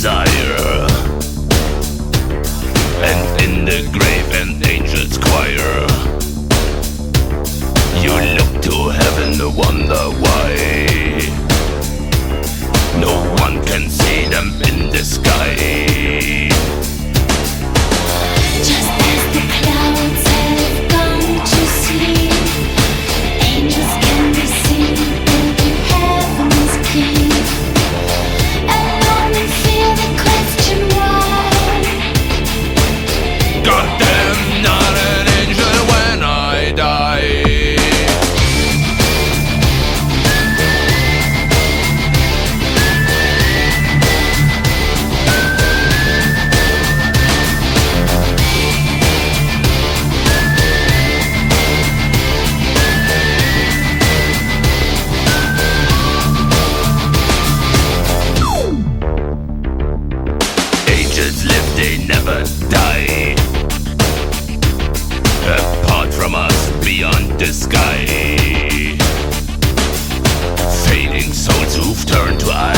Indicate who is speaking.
Speaker 1: desire. And in the grave, an angel's choir. You look to heaven, wonder why. No one can see them in the sky. from us beyond the sky. Fading souls who've turned to ice.